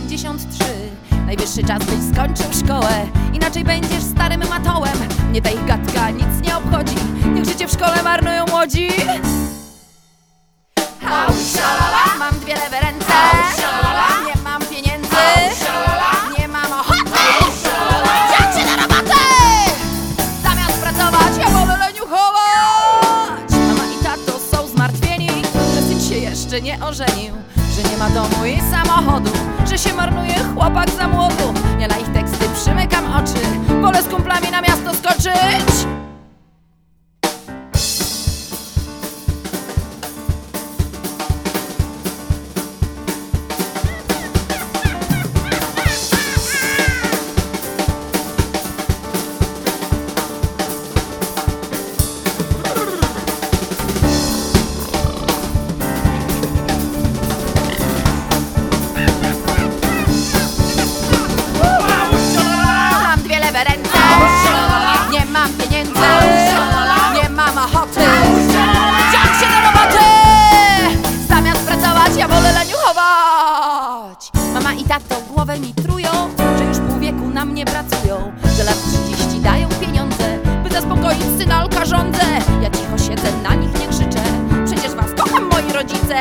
53 Najwyższy czas byś skończył szkołę. Inaczej będziesz starym matołem. Mnie ta ich gadka nic nie obchodzi. Niech życie w szkole marnują młodzi. Szalala. Mam dwie lewe ręce. Nie mam pieniędzy. Nie mam ochoty. Rzeczy na robotę Zamiast pracować ja wolę leniuchować. Mama i tato są zmartwieni. Że syn się jeszcze nie ożenił Że nie ma domu i samochodu Że się marnuje chłopak za młodu. Ja na ich teksty przymykam oczy Wolę z kumplami na miasto skoczyć mi trują, że już pół wieku na mnie pracują, że lat 30 dają pieniądze, by zaspokoić syna alka rządzę. Ja cicho siedzę, na nich nie krzyczę, przecież was kocham moi rodzice.